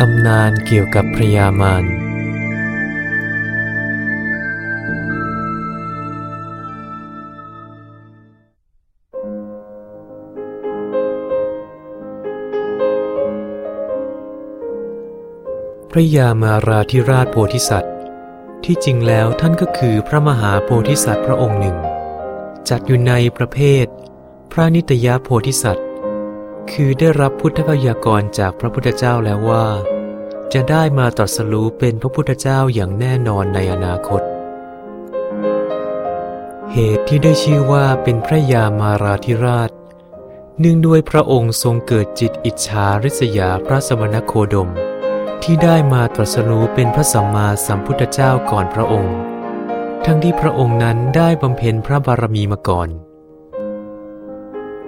ตำนานเกี่ยวกับพระยามารพระยามาราธิราชโพธิสัตว์ ที่จริงแล้วท่านก็คือพระมหาโพธิสัตว์พระองค์หนึ่ง จัดอยู่ในประเภท พระนิตยโพธิสัตว์ คือได้รับพุทธพยากรจากพระพุทธเจ้าแล้วว่า จะได้มาตรัสรู้เป็นพระพุทธเจ้าอย่างแน่นอนในอนาคต เหตุที่ได้ชื่อว่าเป็นพระยามาราธิราช เนื่องด้วยพระองค์ทรงเกิดจิตอิจฉาริษยาพระสมณโคดม ที่ได้มาตรัสรู้เป็นพระสัมมาสัมพุทธเจ้าก่อนพระองค์ ทั้งที่พระองค์นั้นได้บำเพ็ญพระบารมีมาก่อน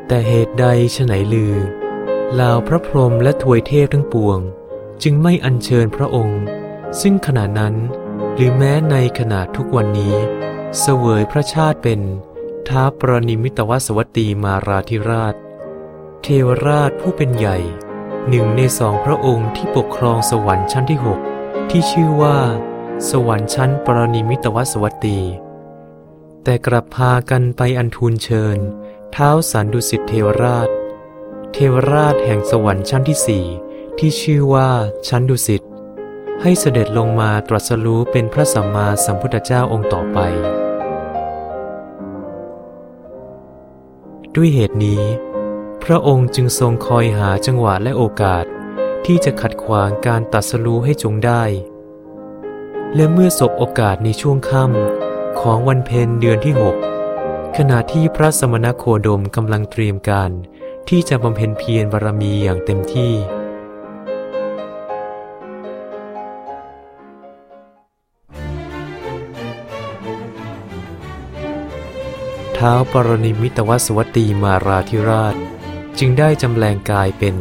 แต่เหตุใดฉไหนลือลาวพระพรหมและทวยเทพทั้งปวง จึงไม่อัญเชิญพระองค์ ซึ่งขณะนั้นหรือแม้ในขณะทุกวันนี้ เสวยพระชาติเป็นท้าปรนิมิตวสวัตตีมาราธิราช เทวราชผู้เป็นใหญ่หนึ่งในสองพระองค์ที่ปกครองสวรรค์ชั้นที่หกที่ชื่อว่า สวรรค์ชั้นปรนิมิตวสวัตตีแต่กลับพากันไปอันทูลเชิญ ท้าสันดุสิตเทวราช เทวราชแห่งสวรรค์ชั้นที่สี่ที่ชื่อว่าชั้นดุสิตให้เสด็จลงมาตรัสรู้เป็นพระสัมมาสัมพุทธเจ้าองค์ต่อไป ด้วยเหตุนี้ พระองค์จึงทรงคอยหาจังหวะและโอกาส ที่จะขัดขวางการตรัสรู้ให้จงได้ และเมื่อสบโอกาสในช่วงค่ำของวันเพ็ญเดือนที่หก ขณะที่พระสมณโคดมกำลังเตรียมการ ที่จะบำเพ็ญเพียรบารมีอย่างเต็มที่ ท้าวปรนิมิตวสวัตตีมาราธิราช จึงได้จำแรงกายเป็น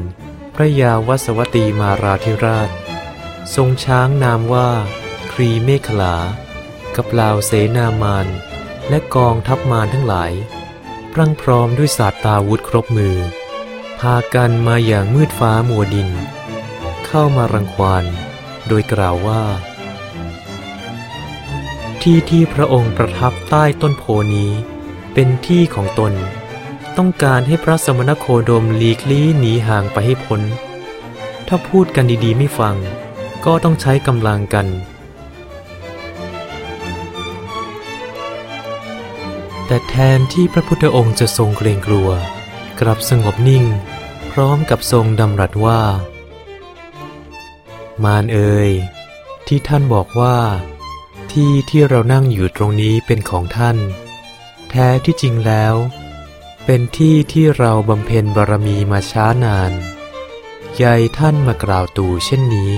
พระยาวสวัตตีมาราธิราช ทรงช้างนามว่า ครีเมขลา กับลาวเสนามาน และกองทัพมารทั้งหลาย พรั่งพร้อมด้วยศาสตราวุธครบมือ พากันมาอย่างมืดฟ้ามัวดิน เข้ามารังควานโดยกล่าวว่า ที่ที่พระองค์ประทับใต้ต้นโพนี้ เป็นที่ของตน ต้องการให้พระสมณโคดมหลีกลี่หนีห่างไปให้พ้น ถ้าพูดกันดีๆไม่ฟัง ก็ต้องใช้กำลังกัน แต่แทนที่พระพุทธองค์จะทรงเกรงกลัว กลับสงบนิ่ง พร้อมกับทรงดำรัสว่า มารเอ่ยที่ท่านบอกว่า ที่ที่เรานั่งอยู่ตรงนี้เป็นของท่าน แท้ที่จริงแล้ว เป็นที่ที่เราบำเพ็ญบารมีมาช้านานยายท่านมากล่าวตู่เช่นนี้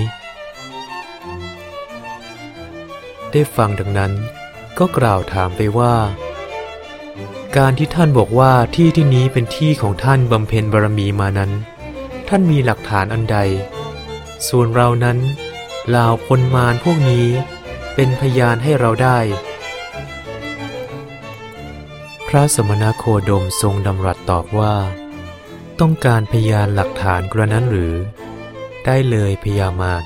ได้ฟังดังนั้นก็กล่าวถามไปว่า การที่ท่านบอกว่าที่ที่นี้เป็นที่ของท่านบำเพ็ญบารมีมานั้น ท่านมีหลักฐานอันใด ส่วนเรานั้นลาวคนมารพวกนี้เป็นพยานให้เราได้ พระสมณโคดมทรงดำรัสตอบว่า ต้องการพยานหลักฐานกระนั้นหรือ ได้เลยพยามาร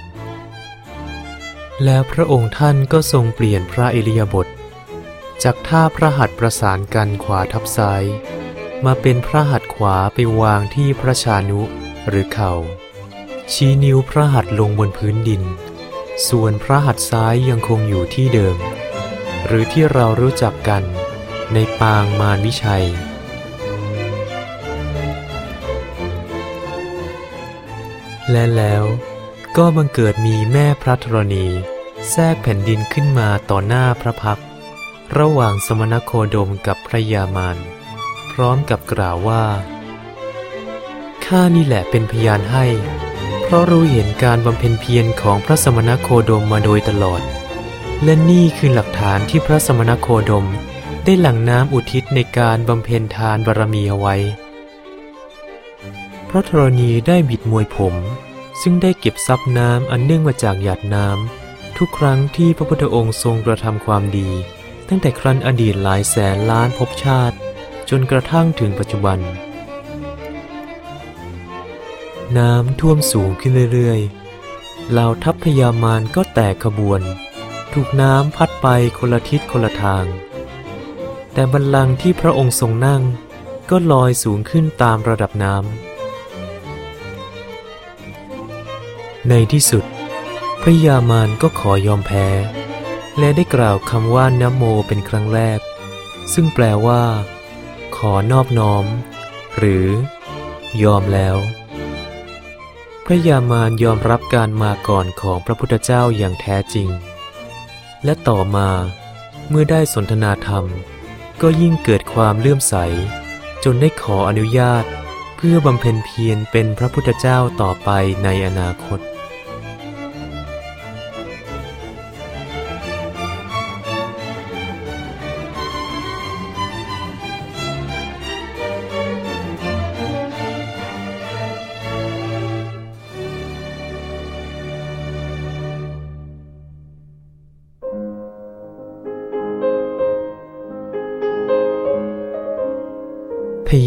แล้วพระองค์ท่านก็ทรงเปลี่ยนพระอิริยาบถ จากท่าพระหัตถ์ประสานกันขวาทับซ้าย มาเป็นพระหัตถ์ขวาไปวางที่พระชานุหรือเขา่า ชี้นิ้วพระหัตถ์ลงบนพื้นดิน ส่วนพระหัตถ์ซ้ายยังคงอยู่ที่เดิม หรือที่เรารู้จักกันในปางมารวิชัย และแล้วก็บังเกิดมีแม่พระธรณี แทรกแผ่นดินขึ้นมาต่อหน้าพระพักตร์ ระหว่างสมณโคดมกับพระยามารพร้อมกับกล่าวว่า ข้านี่แหละเป็นพยานให้ เพราะรู้เห็นการบำเพ็ญเพียรของพระสมณโคดมมาโดยตลอด และนี่คือหลักฐานที่พระสมณโคดมได้หลั่งน้ำอุทิศในการบำเพ็ญทานบารมีเอาไว้ พระธรณีได้บิดมวยผม ซึ่งได้เก็บซับน้ำอันเนื่องมาจากหยาดน้ำทุกครั้งที่พระพุทธองค์ทรงกระทำความดี ตั้งแต่ครั้นอดีตหลายแสนล้านภพชาติ จนกระทั่งถึงปัจจุบัน น้ำท่วมสูงขึ้นเรื่อยๆเหล่าทัพพญามารก็แตกขบวน ถูกน้ำพัดไปคนละทิศคนละทาง แต่บัลลังก์ที่พระองค์ทรงนั่ง ก็ลอยสูงขึ้นตามระดับน้ำในที่สุด พระยามารก็ขอยอมแพ้ และได้กล่าวคำว่านโมเป็นครั้งแรก ซึ่งแปลว่า ขอนอบน้อม หรือ ยอมแล้ว พระยามารยอมรับการมาก่อนของพระพุทธเจ้าอย่างแท้จริง และต่อมาเมื่อได้สนทนาธรรม ก็ยิ่งเกิดความเลื่อมใส จนได้ขออนุญาต เพื่อบำเพ็ญเพียรเป็นพระพุทธเจ้าต่อไปในอนาคต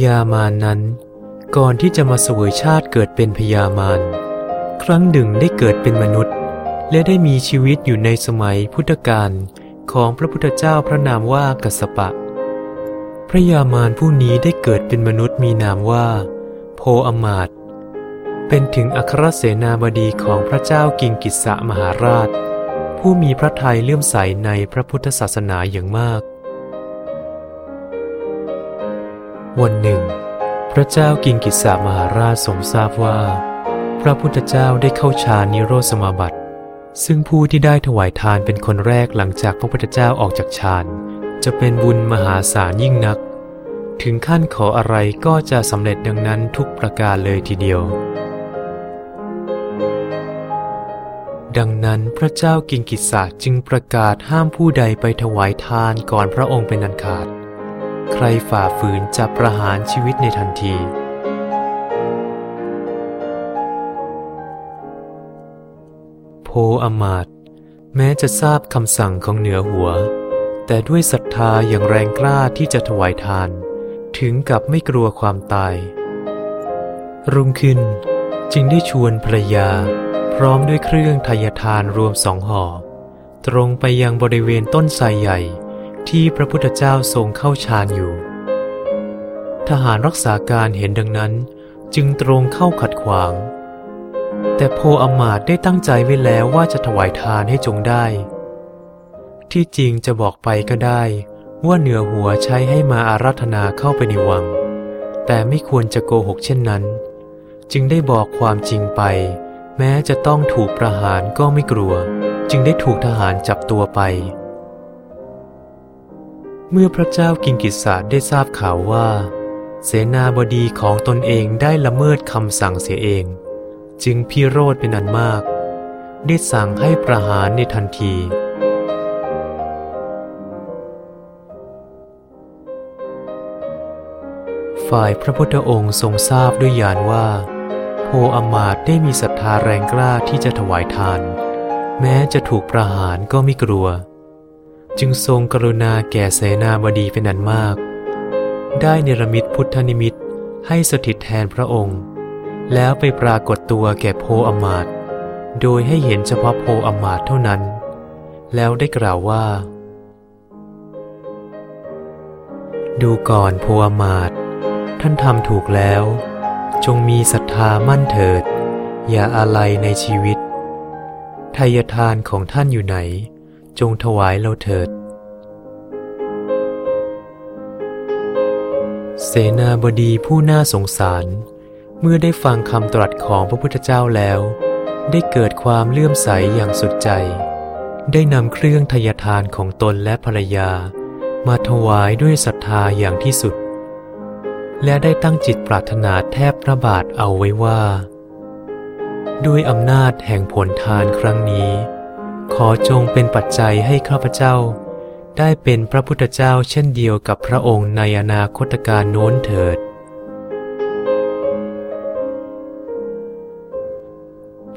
ญามารนั้น ก่อนที่จะมาเสวยชาติเกิดเป็นพญามารครั้งหนึ่งได้เกิดเป็นมนุษย์ และได้มีชีวิตอยู่ในสมัยพุทธกาลของพระพุทธเจ้าพระนามว่ากัสสปะ พระยามารผู้นี้ได้เกิดเป็นมนุษย์มีนามว่า โพอมาตเป็นถึงอัครเสนาบดีของพระเจ้ากิงกิสะมหาราช ผู้มีพระทัยเลื่อมใสในพระพุทธศาสนาอย่างมาก วันหนึ่ง พระเจ้ากิงกิสามหาราชทรงทราบว่า พระพุทธเจ้าได้เข้าฌานนิโรธสมาบัติ ซึ่งผู้ที่ได้ถวายทานเป็นคนแรกหลังจากพระพุทธเจ้าออกจากฌานจะเป็นบุญมหาศาลยิ่งนัก ถึงขั้นขออะไรก็จะสำเร็จดังนั้นทุกประการเลยทีเดียว ดังนั้นพระเจ้ากิงกิสะจึงประกาศห้ามผู้ใดไปถวายทานก่อนพระองค์เป็นอันขาด ใครฝ่าฝืนจะประหารชีวิตในทันที โพอมาตแม้จะทราบคำสั่งของเหนือหัว แต่ด้วยศรัทธาอย่างแรงกล้าที่จะถวายทาน ถึงกับไม่กลัวความตาย รุ่งขึ้นจึงได้ชวนภรรยา พร้อมด้วยเครื่องทายทานรวมสองห่อ ตรงไปยังบริเวณต้นไทรใหญ่ ที่พระพุทธเจ้าทรงเข้าฌานอยู่ ทหารรักษาการเห็นดังนั้นจึงตรงเข้าขัดขวาง แต่โพอมาตย์ได้ตั้งใจไว้แล้วว่าจะถวายทานให้จงได้ ที่จริงจะบอกไปก็ได้ ว่าเหนือหัวใช้ให้มาอาราธนาเข้าไปในวัง แต่ไม่ควรจะโกหกเช่นนั้น จึงได้บอกความจริงไป แม้จะต้องถูกประหารก็ไม่กลัว จึงได้ถูกทหารจับตัวไป เมื่อพระเจ้ากิงกิสสะได้ทราบข่าวว่า เสนาบดีของตนเองได้ละเมิดคำสั่งเสียเอง จึงพิโรธเป็นอันมาก ได้สั่งให้ประหารในทันที ฝ่ายพระพุทธองค์ทรงทราบด้วยญาณว่า โพอมาตได้มีศรัทธาแรงกล้าที่จะถวายทาน แม้จะถูกประหารก็ไม่กลัว จึงทรงกรุณาแก่เสนาบดีเป็นอันมาก ได้เนรมิตพุทธนิมิตให้สถิตแทนพระองค์ แล้วไปปรากฏตัวแก่โพอมาตย์โดยให้เห็นเฉพาะโพอมาตย์เท่านั้น แล้วได้กล่าวว่า ดูก่อนโพอมาตย์ท่านทำถูกแล้ว จงมีศรัทธามั่นเถิด อย่าอะไรในชีวิตทายทานของท่านอยู่ไหน จงถวายเราเถิด เสนาบดีผู้น่าสงสาร เมื่อได้ฟังคำตรัสของพระพุทธเจ้าแล้ว ได้เกิดความเลื่อมใสอย่างสุดใจ ได้นำเครื่องทยทานของตนและภรรยา มาถวายด้วยศรัทธาอย่างที่สุด และได้ตั้งจิตปรารถนาแทบพระบาทเอาไว้ว่า ด้วยอำนาจแห่งผลทานครั้งนี้ ขอจงเป็นปัจจัยให้ข้าพเจ้า ได้เป็นพระพุทธเจ้าเช่นเดียวกับพระองค์ในอนาคตการโน้นเถิด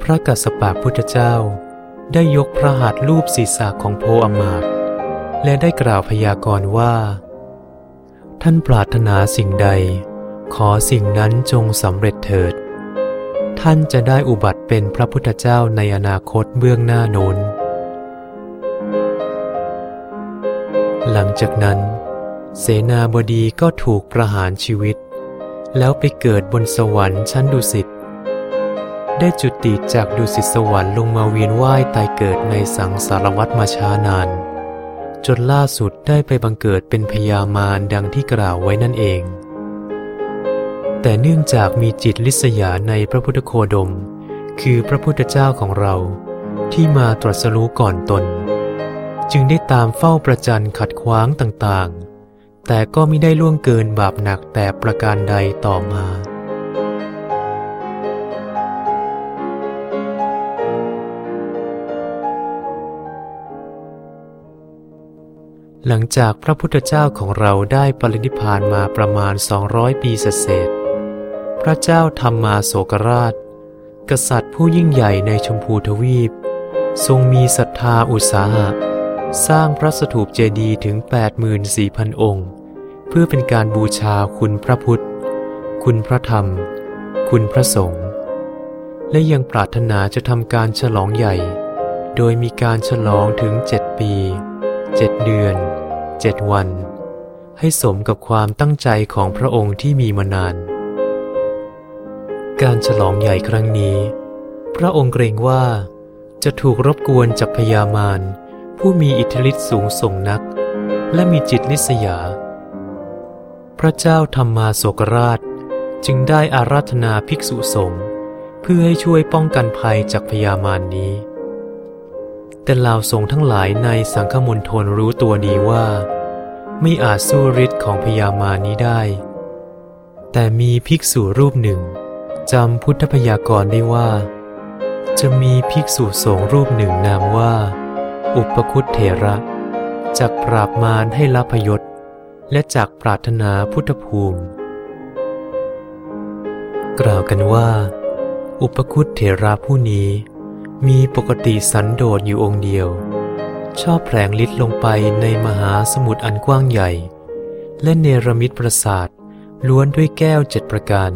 พระกัสสปะพุทธเจ้า ได้ยกพระหัตถ์รูปศีรษะของโพอมาตย์และได้กล่าวพยากรณ์ว่า ท่านปรารถนาสิ่งใด ขอสิ่งนั้นจงสำเร็จเถิดท่านจะได้อุบัติเป็นพระพุทธเจ้าในอนาคตเบื้องหน้าโน้น หลังจากนั้น เสนาบดีก็ถูกประหารชีวิต แล้วไปเกิดบนสวรรค์ชั้นดุสิตได้จุติจากดุสิตสวรรค์ลงมาเวียนว่ายตายเกิดในสังสารวัฏมาช้านาน จนล่าสุดได้ไปบังเกิดเป็นพญามารดังที่กล่าวไว้นั่นเอง แต่เนื่องจากมีจิตลิษยาในพระพุทธโคดม คือพระพุทธเจ้าของเราที่มาตรัสรู้ก่อนตน จึงได้ตามเฝ้าประจันขัดขวางต่างๆ แต่ก็ไม่ได้ล่วงเกินบาปหนักแต่ประการใดต่อมา หลังจากพระพุทธเจ้าของเราได้ปรินิพพานมาประมาณ 200 ปีเศษ พระเจ้าธรรมมาโศกราช กษัตริย์ผู้ยิ่งใหญ่ในชมพูทวีป ทรงมีศรัทธาอุตสาหะ สร้างพระสถูปเจดีย์ถึง 84,000 องค์ เพื่อเป็นการบูชาคุณพระพุทธ คุณพระธรรม คุณพระสงฆ์และยังปรารถนาจะทำการฉลองใหญ่ โดยมีการฉลองถึงเจ็ดปีเจ็ดเดือนเจ็ดวัน ให้สมกับความตั้งใจของพระองค์ที่มีมานาน การฉลองใหญ่ครั้งนี้ พระองค์เกรงว่าจะถูกรบกวนจากพญามาร ผู้มีอิทธิฤทธิสูงส่งนัก และมีจิตลิษยา พระเจ้าธรรมาโศกราชจึงได้อาราธนาภิกษุสงฆ์เพื่อให้ช่วยป้องกันภัยจากพญามารนี้ แต่เหล่าสงฆ์ทั้งหลายในสังฆมณฑลรู้ตัวดีว่า ไม่อาจสู้ฤทธิ์ของพญามารนี้ได้ แต่มีภิกษุรูปหนึ่งจำพุทธพยากรณ์ได้ว่า จะมีภิกษุสงฆ์รูปหนึ่งนามว่า อุปคุตเถระจากปราบมารให้ละพยศ และจากปรารถนาพุทธภูมิ กล่าวกันว่า อุปคุตเถระผู้นี้ มีปกติสันโดษอยู่องค์เดียว ชอบแผลงฤทธิ์ลงไปในมหาสมุทรอันกว้างใหญ่ และเนรมิตปราสาทล้วนด้วยแก้วเจ็ดประการ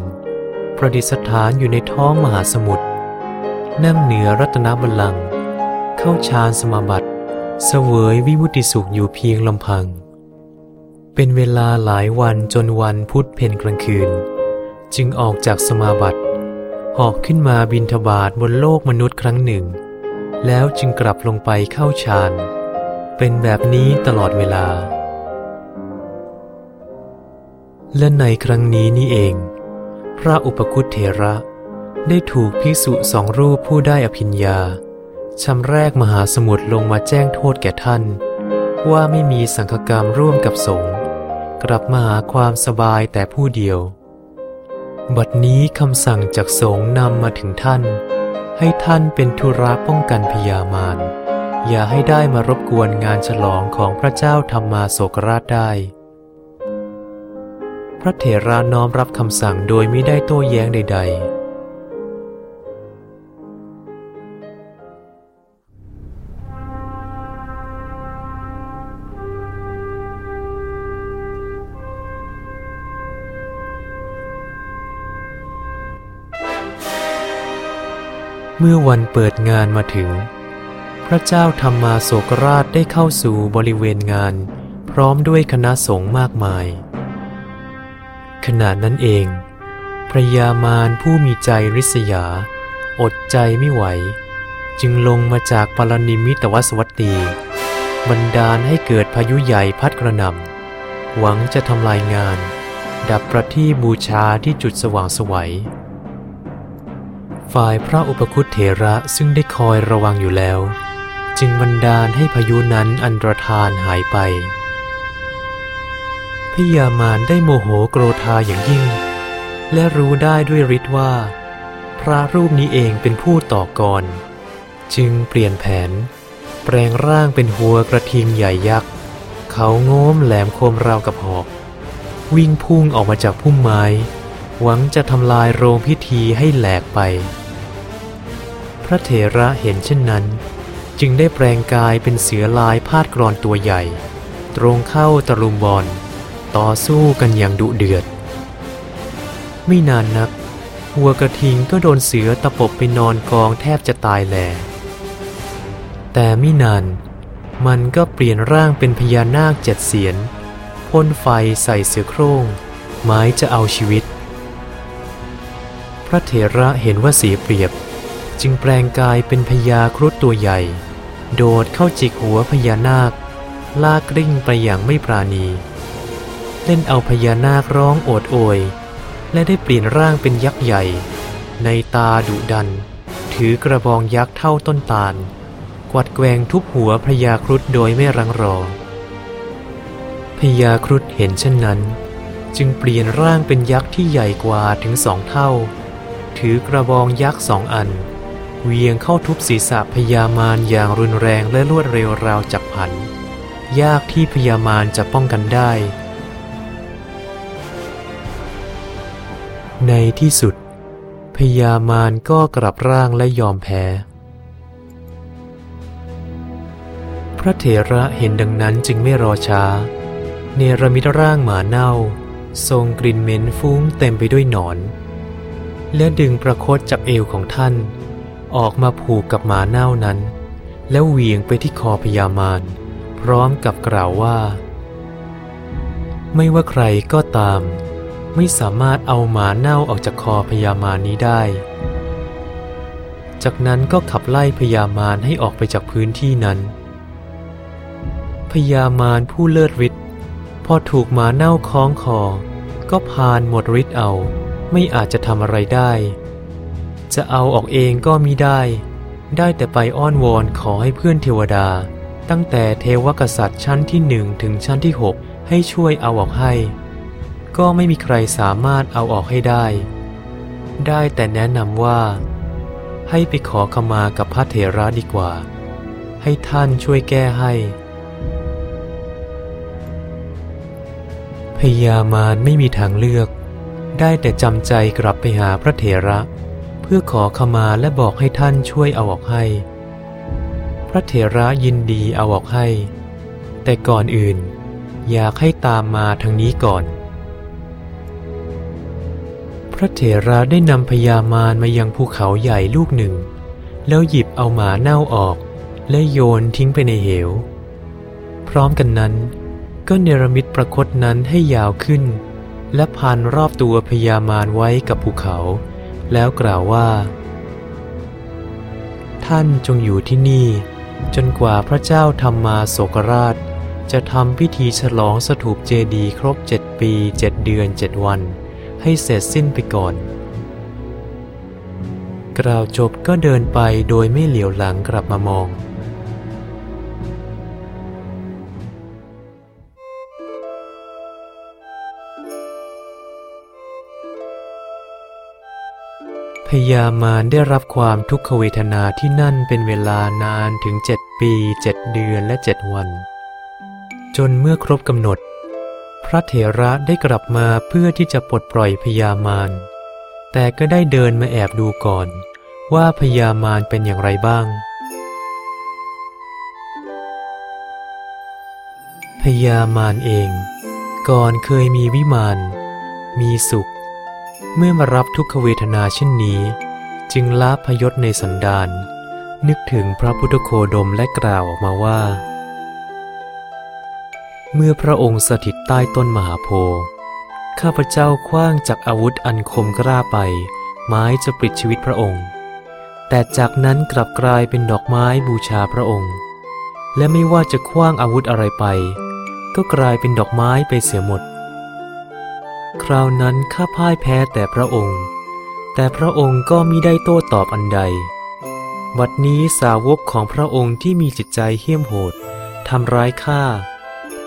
ประดิษฐานอยู่ในท้องมหาสมุทรนั่งเหนือรัตนบัลลังก์ เข้าฌานสมาบัติ เสวยวิมุติสุขอยู่เพียงลำพัง เป็นเวลาหลายวันจนวันพุธเพ็ญกลางคืน จึงออกจากสมาบัติ หอกขึ้นมาบินทบาทบนโลกมนุษย์ครั้งหนึ่ง แล้วจึงกลับลงไปเข้าฌาน เป็นแบบนี้ตลอดเวลา และในครั้งนี้นี่เอง พระอุปคุตเถระได้ถูกภิกษุสองรูปผู้ได้อภิญญา ชำแรกมหาสมุทรลงมาแจ้งโทษแก่ท่าน ว่าไม่มีสังฆกรรมร่วมกับสงฆ์กลับมาหาความสบายแต่ผู้เดียว บัดนี้คำสั่งจากสงฆ์นำมาถึงท่าน ให้ท่านเป็นธุระป้องกันพยามารอย่าให้ได้มารบกวนงานฉลองของพระเจ้าธรรมาโศกราชได้ พระเถระน้อมรับคำสั่งโดยไม่ได้โต้แย้งใด ๆ เมื่อวันเปิดงานมาถึง พระเจ้าธรรมาโศกราชได้เข้าสู่บริเวณงาน พร้อมด้วยคณะสงฆ์มากมาย ขณะนั้นเองพระยามารผู้มีใจริษยา อดใจไม่ไหว จึงลงมาจากปรนิมิตวสวัตตีบันดาลให้เกิดพายุใหญ่พัดกระหน่ำหวังจะทำลายงาน ดับประทีบูชาที่จุดสว่างสวัย ฝ่ายพระอุปคุตเถระซึ่งได้คอยระวังอยู่แล้ว จึงบันดาลให้พายุนั้นอันตรธานหายไปพยามารได้โมโหโกรธาอย่างยิ่ง และรู้ได้ด้วยฤทธิ์ว่า พระรูปนี้เองเป็นผู้ต่อกร จึงเปลี่ยนแผน แปลงร่างเป็นหัวกระทิงใหญ่ยักษ์ เขาโง้มแหลมคมราวกับหอก วิ่งพุ่งออกมาจากพุ่มไม้ หวังจะทำลายโรงพิธีให้แหลกไป พระเถระเห็นเช่นนั้น จึงได้แปลงกายเป็นเสือลายพาดกรอนตัวใหญ่ ตรงเข้าตะลุมบอล ต่อสู้กันอย่างดุเดือด ไม่นานนักวัวกระทิงก็โดนเสือตะปบไปนอนกองแทบจะตายแหลแต่ไม่นาน มันก็เปลี่ยนร่างเป็นพญานาคเจ็ดเสียนพ่นไฟใส่เสือโคร่งหมายจะเอาชีวิต พระเถระเห็นว่าเสียเปรียบ จึงแปลงกายเป็นพญาครุฑตัวใหญ่ โดดเข้าจิกหัวพญานาค ลากกริ่งไปอย่างไม่ปราณี เล่นเอาพญานาคร้องโอดโอย และได้เปลี่ยนร่างเป็นยักษ์ใหญ่ ในตาดุดัน ถือกระบองยักษ์เท่าต้นตาล กวัดแกงทุบหัวพญาครุฑโดยไม่รังรอพญาครุฑเห็นเช่นนั้น จึงเปลี่ยนร่างเป็นยักษ์ที่ใหญ่กว่าถึงสองเท่า ถือกระบองยักษ์สองอัน เวียงเข้าทุบศีรษะพญามารอย่างรุนแรงและรวดเร็วราวจักผัน ยากที่พญามารจะป้องกันได้ ในที่สุด พญามารก็กลับร่างและยอมแพ้ พระเถระเห็นดังนั้นจึงไม่รอช้า เนรมิตร่างหมาเน่า ทรงกลิ่นเหม็นฟุ้งเต็มไปด้วยหนอน และดึงประคตจากเอวของท่าน ออกมาผูกกับหมาเน่านั้น แล้วเหวี่ยงไปที่คอพญามารพร้อมกับกล่าวว่า ไม่ว่าใครก็ตาม ไม่สามารถเอาหมาเน่าออกจากคอพญามารนี้ได้ จากนั้นก็ขับไล่พญามารให้ออกไปจากพื้นที่นั้นพญามารผู้เลิศฤทธิ์พอถูกหมาเน่าคล้องคอ ก็พานหมดฤทธิ์เอา ไม่อาจจะทำอะไรได้ จะเอาออกเองก็มิได้ ได้แต่ไปอ้อนวอนขอให้เพื่อนเทวดา ตั้งแต่เทวกษัตริย์ชั้นที่หนึ่งถึงชั้นที่หกให้ช่วยเอาออกให้ ก็ไม่มีใครสามารถเอาออกให้ได้ ได้แต่แนะนำว่า ให้ไปขอขมากับพระเถระดีกว่า ให้ท่านช่วยแก้ให้พญามารไม่มีทางเลือก ได้แต่จำใจกลับไปหาพระเถระ เพื่อขอขมาและบอกให้ท่านช่วยเอาออกให้ พระเถระยินดีเอาออกให้ แต่ก่อนอื่น อยากให้ตามมาทางนี้ก่อน พระเถระได้นำพญามารมายังภูเขาใหญ่ลูกหนึ่ง แล้วหยิบเอาหมาเน่าออก และโยนทิ้งไปในเหว พร้อมกันนั้น ก็เนรมิตประคตนั้นให้ยาวขึ้น และพันรอบตัวพญามารไว้กับภูเขา แล้วกล่าวว่า ท่านจงอยู่ที่นี่ จนกว่าพระเจ้าธรรมาโศกราช จะทำพิธีฉลองสถูปเจดีครบเจ็ดปีเจ็ดเดือนเจ็ดวัน ให้เสร็จสิ้นไปก่อน กล่าวจบก็เดินไปโดยไม่เหลียวหลังกลับมามอง พญามารได้รับความทุกขเวทนาที่นั่นเป็นเวลานานถึงเจ็ดปีเจ็ดเดือนและเจ็ดวัน จนเมื่อครบกำหนด พระเถระได้กลับมาเพื่อที่จะปลดปล่อยพญามาร แต่ก็ได้เดินมาแอบดูก่อน ว่าพญามารเป็นอย่างไรบ้าง พญามารเอง ก่อนเคยมีวิมาน มีสุข เมื่อมารับทุกขเวทนาเช่นนี้ จึงละพยศในสันดานนึกถึงพระพุทธโคดมและกล่าวออกมาว่า เมื่อพระองค์สถิตใต้ต้นมหาโพธิ์ข้าพเจ้าคว้างจากอาวุธอันคมกล้าไป ไม้จะปลิดชีวิตพระองค์ แต่จากนั้นกลับกลายเป็นดอกไม้บูชาพระองค์ และไม่ว่าจะคว้างอาวุธอะไรไป ก็กลายเป็นดอกไม้ไปเสียหมด คราวนั้นข้าพ่ายแพ้แต่พระองค์ แต่พระองค์ก็มิได้โต้ตอบอันใดวัดนี้สาวกของพระองค์ที่มีจิตใจเหี้ยมโหดทำร้ายข้า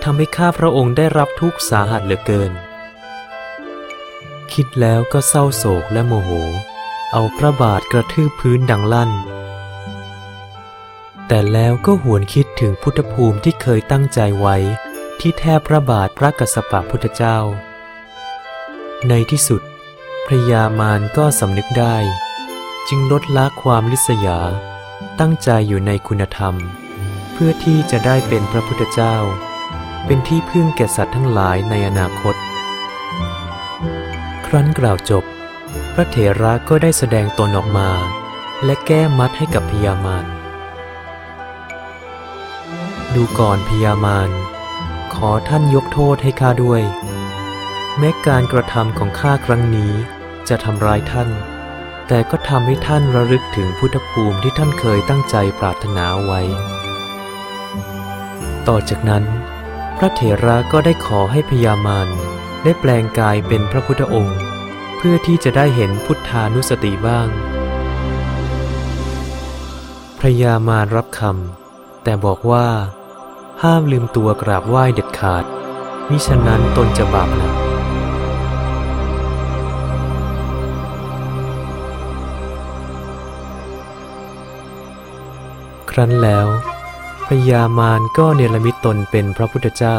ทำให้ข้าพระองค์ได้รับทุกข์สาหัสเหลือเกิน คิดแล้วก็เศร้าโศกและโมโห เอาพระบาทกระทืบพื้นดังลั่น แต่แล้วก็หวนคิดถึงพุทธภูมิที่เคยตั้งใจไว้ที่แทบพระบาทพระกสสปะพุทธเจ้า ในที่สุดพระยามารก็สำนึกได้ จึงลดละความลิษยา ตั้งใจอยู่ในคุณธรรม เพื่อที่จะได้เป็นพระพุทธเจ้า เป็นที่พึ่งแก่สัตว์ทั้งหลายในอนาคต ครั้นกล่าวจบ พระเถระก็ได้แสดงตนออกมา และแก้มัดให้กับพญามารดูก่อนพญามารขอท่านยกโทษให้ข้าด้วย แม้การกระทำของข้าครั้งนี้จะทำร้ายท่าน แต่ก็ทำให้ท่านระลึกถึงพุทธภูมิที่ท่านเคยตั้งใจปรารถนาไว้ ต่อจากนั้น พระเถระก็ได้ขอให้พญามารได้แปลงกายเป็นพระพุทธองค์ เพื่อที่จะได้เห็นพุทธานุสติบ้าง พระยามารรับคำแต่บอกว่า ห้ามลืมตัวกราบไหว้เด็ดขาดมิฉะนั้นตนจะบาปหนัก รั้นแล้วพญามารก็เนรมิตตนเป็นพระพุทธเจ้า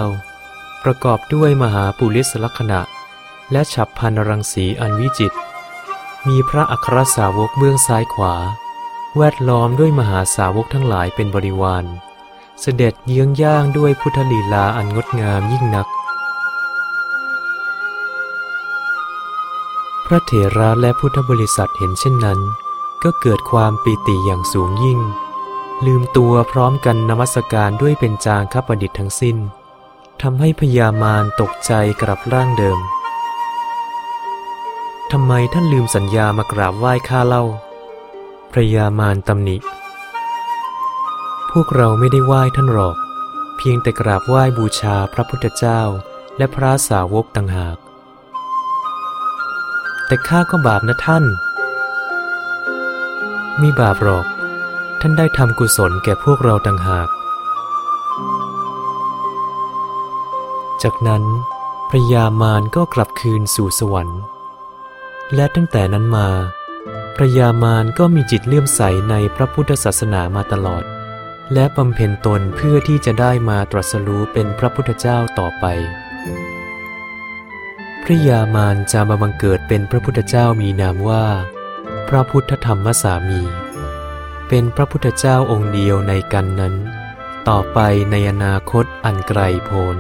ประกอบด้วยมหาปุริสลักษณะ และฉับพันรังสีอันวิจิต มีพระอัครสาวกเบื้องซ้ายขวา แวดล้อมด้วยมหาสาวกทั้งหลายเป็นบริวาร เสด็จเยื้องย่างด้วยพุทธลีลาอันงดงามยิ่งนัก พระเถระและพุทธบริษัทเห็นเช่นนั้น ก็เกิดความปีติอย่างสูงยิ่ง ลืมตัวพร้อมกันนมัสการด้วยเป็นจางคประดิษฐ์ทั้งสิ้นทำให้พญามารตกใจกลับร่างเดิมทำไมท่านลืมสัญญามากราบไหว้ข้าเล่า พระยามารตำหนิ พวกเราไม่ได้ไหว้ท่านหรอก เพียงแต่กราบไหว้บูชาพระพุทธเจ้าและพระสาวกต่างหาก แต่ข้าก็บาปนะท่าน มีบาปหรอก ท่านได้ทำกุศลแก่พวกเราต่างหาก จากนั้นพระยามารก็กลับคืนสู่สวรรค์ และตั้งแต่นั้นมา พระยามารก็มีจิตเลื่อมใสในพระพุทธศาสนามาตลอด และบำเพ็ญตนเพื่อที่จะได้มาตรัสรู้เป็นพระพุทธเจ้าต่อไป พระยามารจะมาบังเกิดเป็นพระพุทธเจ้ามีนามว่า พระพุทธธรรมสามี เป็นพระพุทธเจ้าองค์เดียวในกันนั้น ต่อไปในอนาคตอันไกลโพ้น